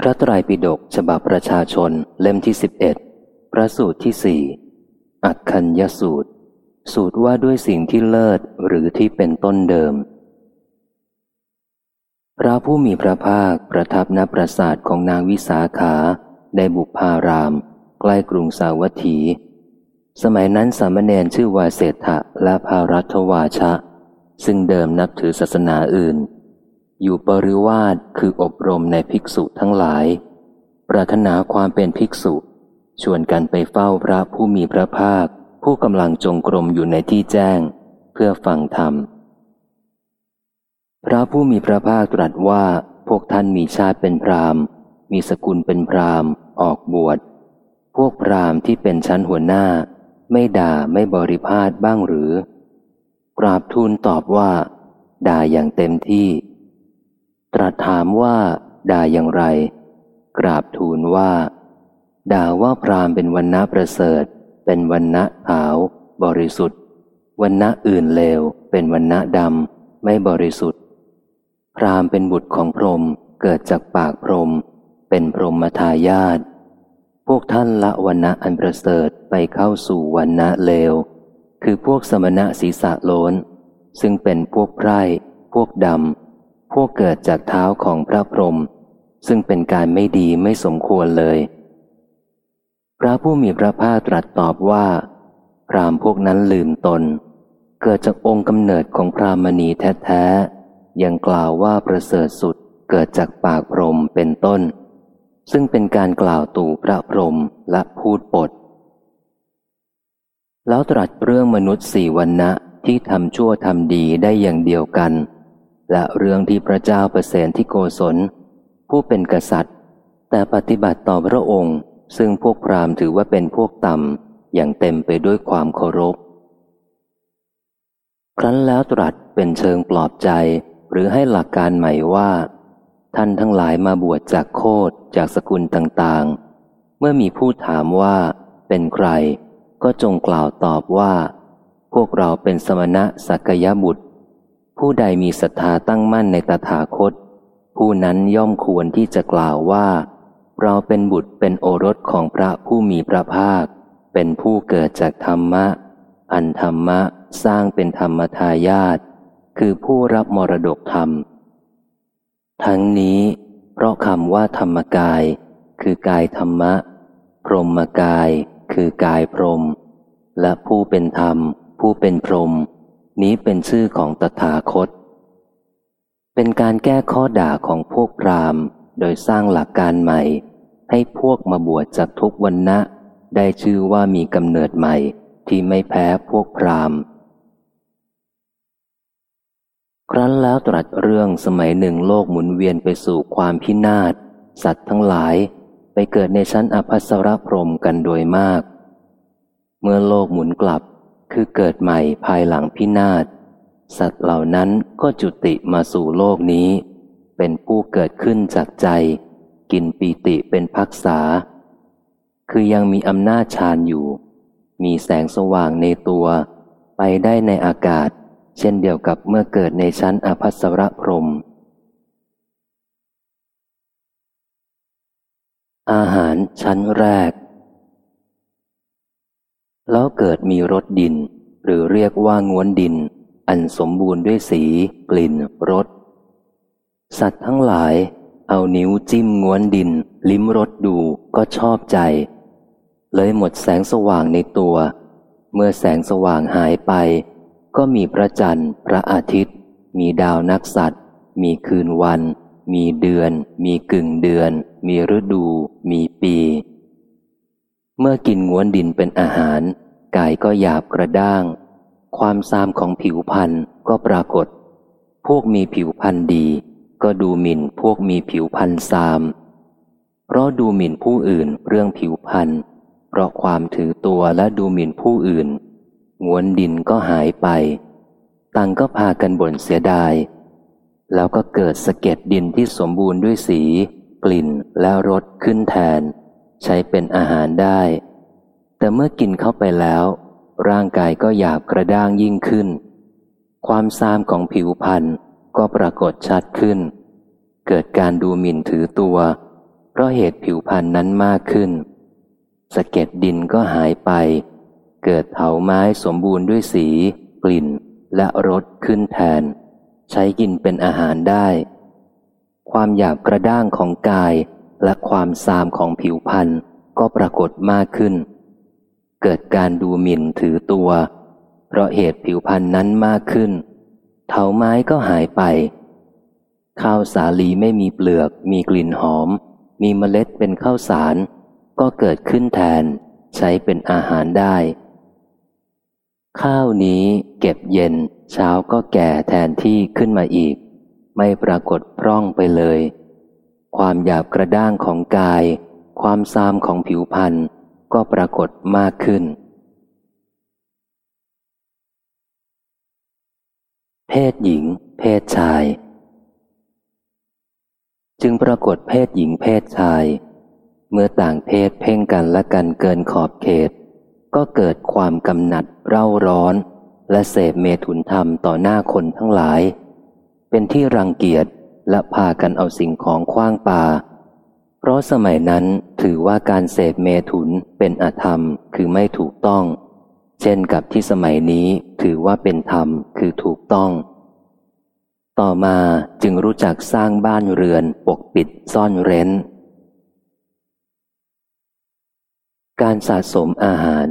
พระไตรปิฎกฉบับประชาชนเล่มที่สิบเอ็ดพระสูตรที่สี่อักคัญยสูตร สูตรว่าด้วยสิ่งที่เลิศหรือที่เป็นต้นเดิม พระผู้มีพระภาคประทับณปราสาทของนางวิสาขาในบุพาราม ใกล้กรุงสาวัตถี สมัยนั้นสามเณรชื่อวาเศรษฐะและภารัตวาชะ ซึ่งเดิมนับถือศาสนาอื่น อยู่ปริวาสคืออบรมในภิกษุทั้งหลาย ปรารถนาความเป็นภิกษุ ชวนกันไปเฝ้าพระผู้มีพระภาค ผู้กำลังจงกรมอยู่ในที่แจ้ง เพื่อฟังธรรม พระผู้มีพระภาคตรัสว่าพวกท่านมีชาติเป็นพรามมีสกุลเป็นพรามออกบวช พวกพรามที่เป็นชั้นหัวหน้า ไม่ด่าไม่บริพาทบ้างหรือ กราบทูลตอบว่า ด่าอย่างเต็มที่ ตรัสถามว่า ด่าอย่างไร กราบทูลว่า ด่าว่าพรามเป็นวันณะประเสริฐ เป็นวันณะขาว บริสุทธิ์วันณะอื่นเลว เป็นวันณะดำ ไม่บริสุทธิ์ พรามเป็นบุตรของพรหมเกิดจากปากพรหมเป็นพรหมทายาทพวกท่านละวันณะอันประเสริฐไปเข้าสู่วันณะเลว คือพวกสมณะศีสะโลนซึ่งเป็นพวกไพร่ พวกดำ พวกเกิดจากเท้าของพระพรหมซึ่งเป็นการไม่ดีไม่สมควรเลย พระผู้มีพระภาคตรัสตอบว่า พรามพวกนั้นลืมตน เกิดจากองค์กำเนิดของพรามณีแท้ๆ ยังกล่าวว่าประเสริฐสุดเกิดจากปากพรหมเป็นต้น ซึ่งเป็นการกล่าวตู่พระพรหมและพูดปด แล้วตรัสเรื่องมนุษย์สี่วันนะที่ทำชั่วทำดีได้อย่างเดียวกัน และเรื่องที่พระเจ้าเปรเสนที่โกศล ผู้เป็นกษัตริย์ แต่ปฏิบัติต่อพระองค์ ซึ่งพวกพราหมณ์ถือว่าเป็นพวกต่ำอย่างเต็มไปด้วยความเคารพ ครั้นแล้วตรัสเป็นเชิงปลอบใจหรือให้หลักการใหม่ว่า ท่านทั้งหลายมาบวชจากโคดจากสกุลต่างๆ เมื่อมีผู้ถามว่าเป็นใคร ก็จงกล่าวตอบว่า พวกเราเป็นสมณะสักยบุตร ผู้ใดมีศรัทธาตั้งมั่นในตถาคต ผู้นั้นย่อมควรที่จะกล่าวว่า เราเป็นบุตรเป็นโอรสของพระผู้มีพระภาค เป็นผู้เกิดจากธรรมะ อันธรรมะสร้างเป็นธรรมทายาทคือผู้รับมรดกธรรม ทั้งนี้ เพราะคำว่าธรรมกาย คือกายธรรมะ พรหมกาย คือกายพรหมและผู้เป็นธรรม ผู้เป็นพรหม นี้เป็นชื่อของตถาคต เป็นการแก้ข้อด่าของพวกพราหมณ์ โดยสร้างหลักการใหม่ ให้พวกมาบวชจากทุกวันนะได้ชื่อว่ามีกำเนิดใหม่ที่ไม่แพ้พวกพราหมณ์ ครั้นแล้วตรัสเรื่องสมัยหนึ่งโลกหมุนเวียนไปสู่ความพินาศ สัตว์ทั้งหลายไปเกิดในชั้นอภัสรพรมกันโดยมาก เมื่อโลกหมุนกลับ คือเกิดใหม่ภายหลังพินาศ สัตว์เหล่านั้นก็จุติมาสู่โลกนี้ เป็นผู้เกิดขึ้นจากใจ กินปีติเป็นพักษา คือยังมีอำนาจฌานอยู่ มีแสงสว่างในตัว ไปได้ในอากาศ เช่นเดียวกับเมื่อเกิดในชั้นอภัสรพรมอาหารชั้นแรก แล้วเกิดมีรสดิน หรือเรียกว่างวนดิน อันสมบูรณ์ด้วยสี กลิ่นรสสัตว์ทั้งหลาย เอานิ้วจิ้มงวนดิน ลิ้มรสดูก็ชอบใจ เลยหมดแสงสว่างในตัว เมื่อแสงสว่างหายไป ก็มีพระจันทร์ พระอาทิตย์ มีดาวนักสัตว์ มีคืนวัน มีเดือน มีกึ่งเดือน มีฤดู มีปี เมื่อกินง้วนดินเป็นอาหาร กายก็หยาบกระด้าง ความซามของผิวพันธ์ก็ปรากฏ พวกมีผิวพันธ์ดี ก็ดูหมิ่นพวกมีผิวพันธ์ซาม เพราะดูหมิ่นผู้อื่นเรื่องผิวพันธ์เพราะความถือตัวและดูหมิ่นผู้อื่นง้วนดินก็หายไป ตังก็พากันบ่นเสียดาย แล้วก็เกิดสะเก็ดดินที่สมบูรณ์ด้วยสี กลิ่นและรสขึ้นแทน ใช้เป็นอาหารได้ แต่เมื่อกินเข้าไปแล้ว ร่างกายก็หยาบกระด้างยิ่งขึ้น ความซามของผิวพรรณก็ปรากฏชัดขึ้น เกิดการดูหมิ่นถือตัว เพราะเหตุผิวพันธ์นั้นมากขึ้นสะเก็ดดินก็หายไป เกิดเถาไม้สมบูรณ์ด้วยสี กลิ่น และรสขึ้นแทน ใช้กินเป็นอาหารได้ ความหยาบกระด้างของกาย และความซามของผิวพันธ์ก็ปรากฏมากขึ้น เกิดการดูหมิ่นถือตัว เพราะเหตุผิวพันธ์นั้นมากขึ้น เถาไม้ก็หายไป ข้าวสาลีไม่มีเปลือก มีกลิ่นหอม มีเมล็ดเป็นข้าวสาร ก็เกิดขึ้นแทน ใช้เป็นอาหารได้ ข้าวนี้เก็บเย็น เช้าก็แก่แทนที่ขึ้นมาอีก ไม่ปรากฏพร่องไปเลย ความหยาบกระด้างของกาย ความซามของผิวพันธ์ก็ปรากฏมากขึ้น เพศหญิง เพศชาย จึงปรากฏเพศหญิงเพศชาย เมื่อต่างเพศเพ่งกันและกันเกินขอบเขต ก็เกิดความกำหนัดเร่าร้อน และเสพเมถุนธรรมต่อหน้าคนทั้งหลาย เป็นที่รังเกียจ และพากันเอาสิ่งของคว้างปาเพราะสมัยนั้นถือว่าการเสพเมถุนเป็นอธรรมคือไม่ถูกต้อง เช่นกับที่สมัยนี้ถือว่าเป็นธรรมคือถูกต้อง ต่อมาจึงรู้จักสร้างบ้านเรือนปกปิดซ่อนเร้น การสะสมอาหาร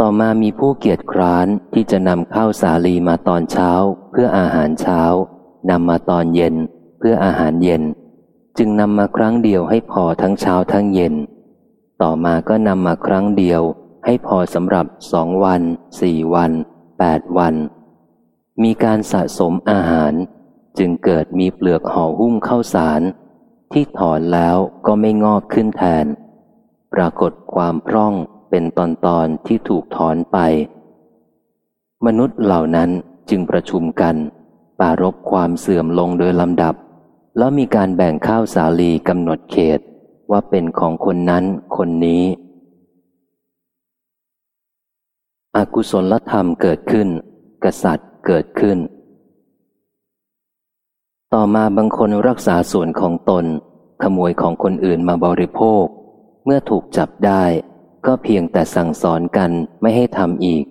ต่อมามีผู้เกียจคร้านที่จะนำข้าวสาลีมาตอนเช้าเพื่ออาหารเช้า นำมาตอนเย็นเพื่ออาหารเย็น จึงนำมาครั้งเดียวให้พอทั้งเช้าทั้งเย็น ต่อมาก็นำมาครั้งเดียวให้พอสำหรับสองวันสี่วันแปดวัน มีการสะสมอาหาร จึงเกิดมีเปลือกห่อหุ้มข้าวสาร ที่ถอนแล้วก็ไม่งอกขึ้นแทน ปรากฏความพร่องเป็นตอนตอนที่ถูกถอนไป มนุษย์เหล่านั้นจึงประชุมกันารบความเสื่อมลงโดยลำดับ แล้วมีการแบ่งข้าวสาลีกำหนดเขตว่าเป็นของคนนั้นคนนี้ อกุศลธรรมเกิดขึ้น กษัตริย์เกิดขึ้น ต่อมาบางคนรักษาส่วนของตน ขโมยของคนอื่นมาบริโภค เมื่อถูกจับได้ ก็เพียงแต่สั่งสอนกันไม่ให้ทำอีก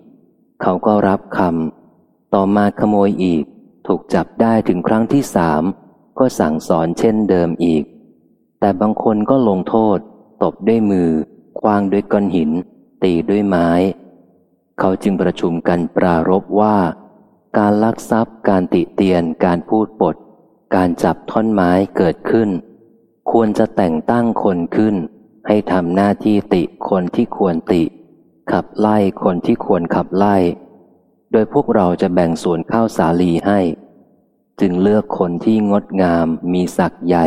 เขาก็รับคำต่อมาขโมยอีก ถูกจับได้ถึงครั้งที่สามก็สั่งสอนเช่นเดิมอีก แต่บางคนก็ลงโทษ ตบด้วยมือ คว้างด้วยก้อนหิน ตีด้วยไม้ เขาจึงประชุมกันปรารบว่า การลักทรัพย์ การติเตียน การพูดปด การจับท่อนไม้เกิดขึ้น ควรจะแต่งตั้งคนขึ้น ให้ทำหน้าที่ติคนที่ควรติ ขับไล่คนที่ควรขับไล่ โดยพวกเราจะแบ่งส่วนข้าวสาลีให้ จึงเลือกคนที่งดงามมีศักย์ใหญ่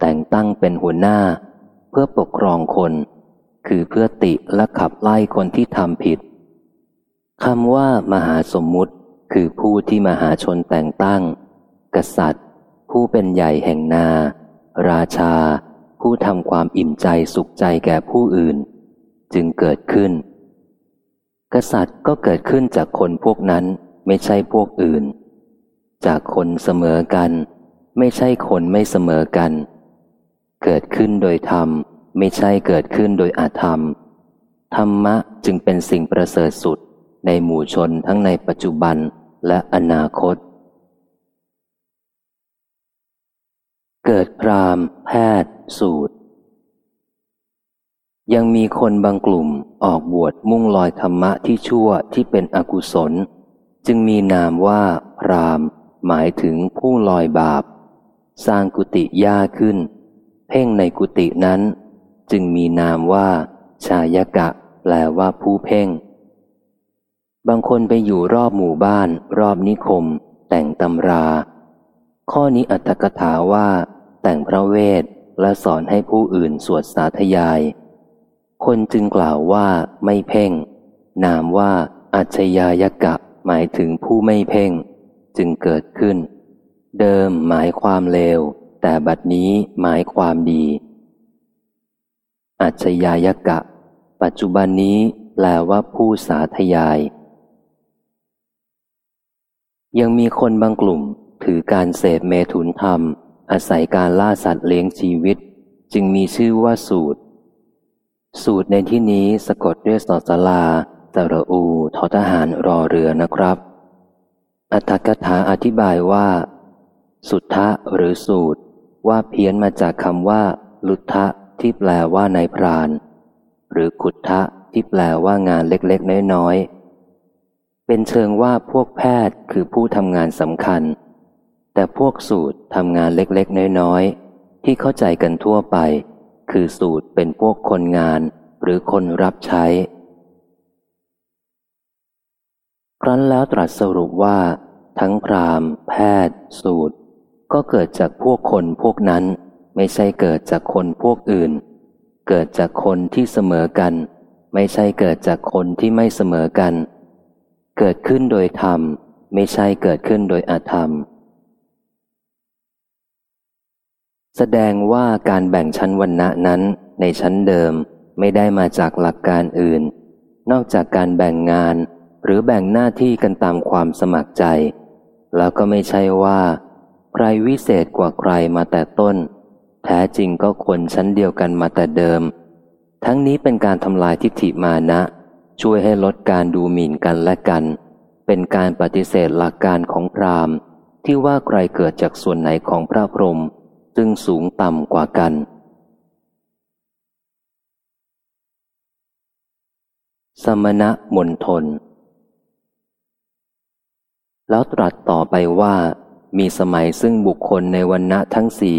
แต่งตั้งเป็นหัวหน้า เพื่อปกครองคน คือเพื่อติและขับไล่คนที่ทำผิดคำว่ามหาสมมุติคือผู้ที่มหาชนแต่งตั้ง กษัตริย์ ผู้เป็นใหญ่แห่งนา ราชา ผู้ทำความอิ่มใจสุขใจแก่ผู้อื่น จึงเกิดขึ้น กษัตริย์ก็เกิดขึ้นจากคนพวกนั้นไม่ใช่พวกอื่น จากคนเสมอกัน ไม่ใช่คนไม่เสมอกัน เกิดขึ้นโดยธรรม ไม่ใช่เกิดขึ้นโดยอาธรรม ธรรมะจึงเป็นสิ่งประเสริฐสุดในหมู่ชนทั้งในปัจจุบันและอนาคต เกิดพรามแพทย์ สูตร ยังมีคนบางกลุ่มออกบวชมุ่งลอยธรรมะที่ชั่วที่เป็นอกุศล จึงมีนามว่าพรามหมายถึงผู้ลอยบาป สร้างกุฏิหญ้าขึ้น เพ่งในกุฏินั้น จึงมีนามว่า ชายกะ แปลว่าผู้เพ่ง บางคนไปอยู่รอบหมู่บ้าน รอบนิคม แต่งตำรา ข้อนี้อัตถกถาว่า แต่งพระเวทและสอนให้ผู้อื่นสวดสาธยาย คนจึงกล่าวว่าไม่เพ่ง นามว่าอัจฉยายกะหมายถึงผู้ไม่เพ่ง จึงเกิดขึ้น เดิมหมายความเลว แต่บัดนี้หมายความดี อัจฉยายกะ ปัจจุบันนี้แปลว่าผู้สาธยาย ยังมีคนบางกลุ่มถือการเสพเมถุนธรรม อาศัยการล่าสัตว์เลี้ยงชีวิต จึงมีชื่อว่าสูตร สูตรในที่นี้สะกดด้วยสอสลาตระอูทอทหารรอเรือนะครับ อัตถกถาอธิบายว่า สุทธะหรือสูตร ว่าเพี้ยนมาจากคำว่า ลุทธะที่แปลว่านายพราน หรือขุทธะที่แปลว่างานเล็กๆน้อยๆเป็นเชิงว่าพวกแพทย์คือผู้ทำงานสำคัญ แต่พวกสูตรทำงานเล็กๆน้อยๆที่เข้าใจกันทั่วไป คือสูตรเป็นพวกคนงานหรือคนรับใช้ ครั้นแล้วตรัสสรุปว่า ทั้งพรามแพทย์ สูตร ก็เกิดจากพวกคนพวกนั้น ไม่ใช่เกิดจากคนพวกอื่น เกิดจากคนที่เสมอกัน ไม่ใช่เกิดจากคนที่ไม่เสมอกัน เกิดขึ้นโดยธรรม ไม่ใช่เกิดขึ้นโดยอาธรรม แสดงว่าการแบ่งชั้นวันณะนั้นในชั้นเดิมไม่ได้มาจากหลักการอื่น นอกจากการแบ่งงาน หรือแบ่งหน้าที่กันตามความสมัครใจ แล้วก็ไม่ใช่ว่า ใครวิเศษกว่าใครมาแต่ต้น แท้จริงก็คนชั้นเดียวกันมาแต่เดิม ทั้งนี้เป็นการทำลายทิฏฐิมานะ ช่วยให้ลดการดูหมิ่นกันและกัน เป็นการปฏิเสธหลักการของพราหมณ์ ที่ว่าใครเกิดจากส่วนไหนของพระพรหม ซึ่งสูงต่ำกว่ากัน สมณะมนทน แล้วตรัสต่อไปว่า มีสมัยซึ่งบุคคลในวันณะทั้งสี่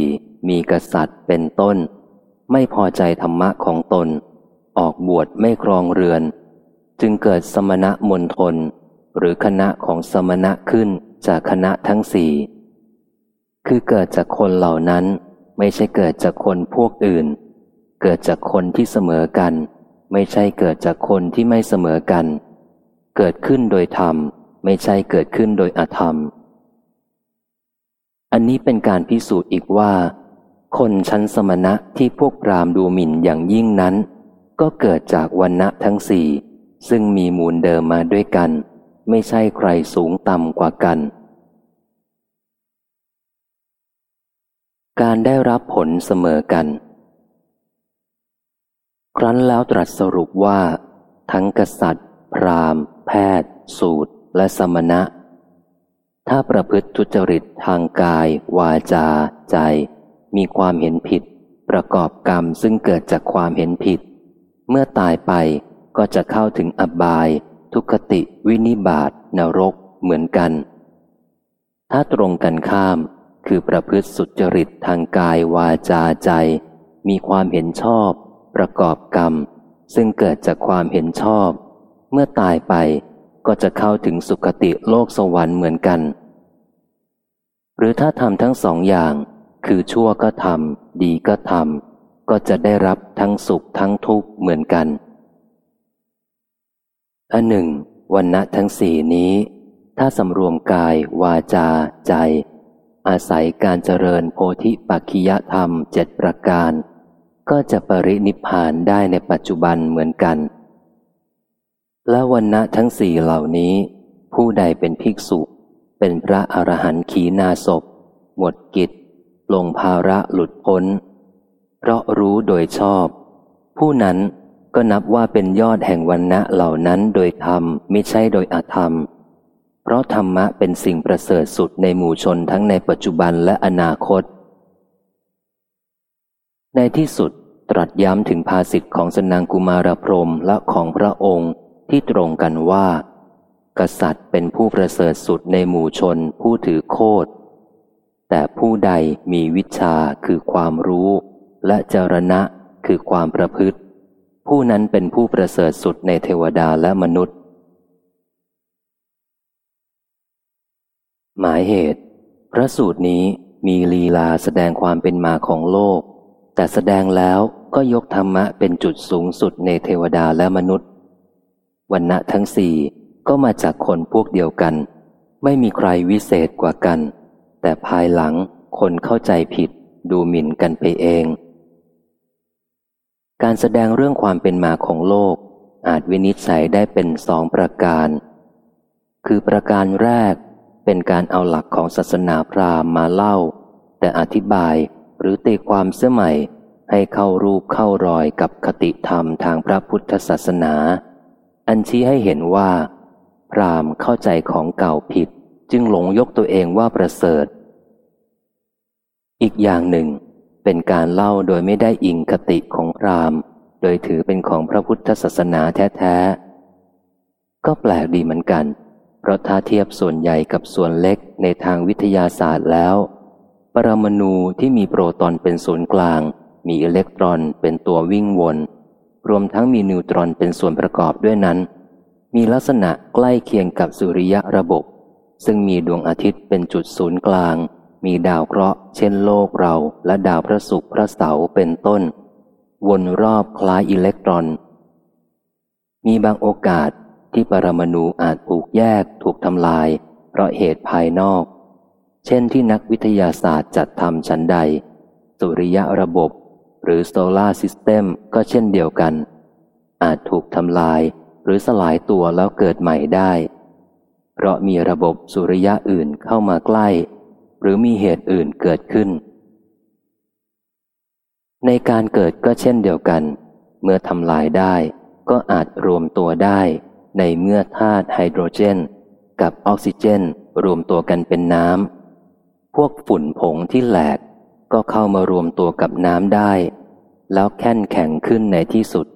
มีกษัตริย์เป็นต้น ไม่พอใจธรรมะของตน ออกบวชไม่ครองเรือน จึงเกิดสมณะมนทน หรือคณะของสมณะขึ้นจากคณะทั้งสี่ คือเกิดจากคนเหล่านั้น ไม่ใช่เกิดจากคนพวกอื่น เกิดจากคนที่เสมอกัน ไม่ใช่เกิดจากคนที่ไม่เสมอกัน เกิดขึ้นโดยธรรม ไม่ใช่เกิดขึ้นโดยอธรรม อันนี้เป็นการพิสูจน์อีกว่า คนชั้นสมณะที่พวกพรามดูหมิ่นอย่างยิ่งนั้น ก็เกิดจากวันณะทั้งสี่ซึ่งมีมูลเดิมมาด้วยกัน ไม่ใช่ใครสูงต่ำกว่ากัน การได้รับผลเสมอกัน ครั้นแล้วตรัสสรุปว่า ทั้งกษัตริย์ พราหมณ์ แพทย์ สูตร และสมณะ ถ้าประพฤติทุจริตทางกาย วาจา ใจ มีความเห็นผิด ประกอบกรรมซึ่งเกิดจากความเห็นผิด เมื่อตายไปก็จะเข้าถึงอบาย ทุกติ วินิบาตนรกเหมือนกัน ถ้าตรงกันข้าม คือประพฤติสุจริตทางกายวาจาใจ มีความเห็นชอบ ประกอบกรรม ซึ่งเกิดจากความเห็นชอบ เมื่อตายไปก็จะเข้าถึงสุคติโลกสวรรค์เหมือนกัน หรือถ้าทำทั้งสองอย่าง คือชั่วก็ทำดีก็ทำก็จะได้รับทั้งสุขทั้งทุกข์เหมือนกันอันหนึ่งวันณะทั้งสี่นี้ ถ้าสำรวมกายวาจาใจ อาศัยการเจริญโพธิปัจขิยธรรมเจ็ดประการ ก็จะปรินิพานได้ในปัจจุบันเหมือนกัน และวันณะทั้งสี่เหล่านี้ ผู้ใดเป็นภิกษุ เป็นพระอรหันต์ขีนาศพหมดกิจ ลงภาระหลุดพ้น เพราะรู้โดยชอบ ผู้นั้นก็นับว่าเป็นยอดแห่งวันณะเหล่านั้นโดยธรรมไม่ใช่โดยอธรรม ราะธรรมะเป็นสิ่งประเสริฐสุดในหมู่ชนทั้งในปัจจุบันและอนาคต ในที่สุดตรัสย้ำถึงภาสิทธิ์ของสนางกุมารพรมและของพระองค์ที่ตรงกันว่า กษัตริย์เป็นผู้ประเสริฐสุดในหมู่ชนผู้ถือโคดแต่ผู้ใดมีวิชาคือความรู้ และจรณะคือความประพฤติ ผู้นั้นเป็นผู้ประเสริฐสุดในเทวดาและมนุษย์ หมายเหตุ พระสูตรนี้มีลีลาแสดงความเป็นมาของโลก แต่แสดงแล้วก็ยกธรรมะเป็นจุดสูงสุดในเทวดาและมนุษย์วันณะทั้งสี่ก็มาจากคนพวกเดียวกัน ไม่มีใครวิเศษกว่ากัน แต่ภายหลังคนเข้าใจผิดดูหมิ่นกันไปเอง การแสดงเรื่องความเป็นมาของโลก อาจวินิจฉัยได้เป็นสองประการ คือประการแรก เป็นการเอาหลักของศาสนาพราหมณ์มาเล่า แต่อธิบายหรือตีความเสื้อใหม่ให้เข้ารูปเข้ารอยกับคติธรรมทางพระพุทธศาสนา อันชี้ให้เห็นว่า พราหม์เข้าใจของเก่าผิด จึงหลงยกตัวเองว่าประเสริฐ อีกอย่างหนึ่ง เป็นการเล่าโดยไม่ได้อิงคติของพราหม์โดยถือเป็นของพระพุทธศาสนาแท้ๆก็แปลกดีเหมือนกัน เพราะถ้าเทียบส่วนใหญ่กับส่วนเล็กในทางวิทยาศาสตร์แล้ว ปรมาณูที่มีโปรตอนเป็นศูนย์กลาง มีอิเล็กตรอนเป็นตัววิ่งวน รวมทั้งมีนิวตรอนเป็นส่วนประกอบด้วยนั้น มีลักษณะใกล้เคียงกับสุริยะระบบ ซึ่งมีดวงอาทิตย์เป็นจุดศูนย์กลาง มีดาวเคราะห์ เช่นโลกเรา และดาวพระศุกร์พระเสาร์เป็นต้น วนรอบคล้ายอิเล็กตรอน มีบางโอกาส ที่ปรมาณูอาจถูกแยกถูกทำลาย เพราะเหตุภายนอก เช่นที่นักวิทยาศาสตร์จัดทำฉันใด สุริยะระบบ หรือ solar system ก็เช่นเดียวกัน อาจถูกทำลาย หรือสลายตัวแล้วเกิดใหม่ได้ เพราะมีระบบสุริยะอื่นเข้ามาใกล้ หรือมีเหตุอื่นเกิดขึ้น ในการเกิดก็เช่นเดียวกัน เมื่อทำลายได้ ก็อาจรวมตัวได้ ในเมื่อธาตุไฮโดรเจน กับออกซิเจน รวมตัวกันเป็นน้ำ พวกฝุ่นผงที่แหลกก็เข้ามารวมตัวกับน้ำได้ แล้วแค่นแข็งขึ้นในที่สุด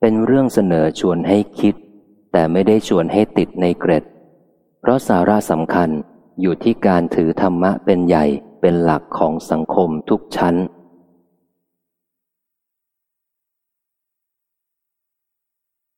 เป็นเรื่องเสนอชวนให้คิด แต่ไม่ได้ชวนให้ติดในเกร็ด เพราะสาระสำคัญอยู่ที่การถือธรรมะเป็นใหญ่เป็นหลักของสังคมทุกชั้น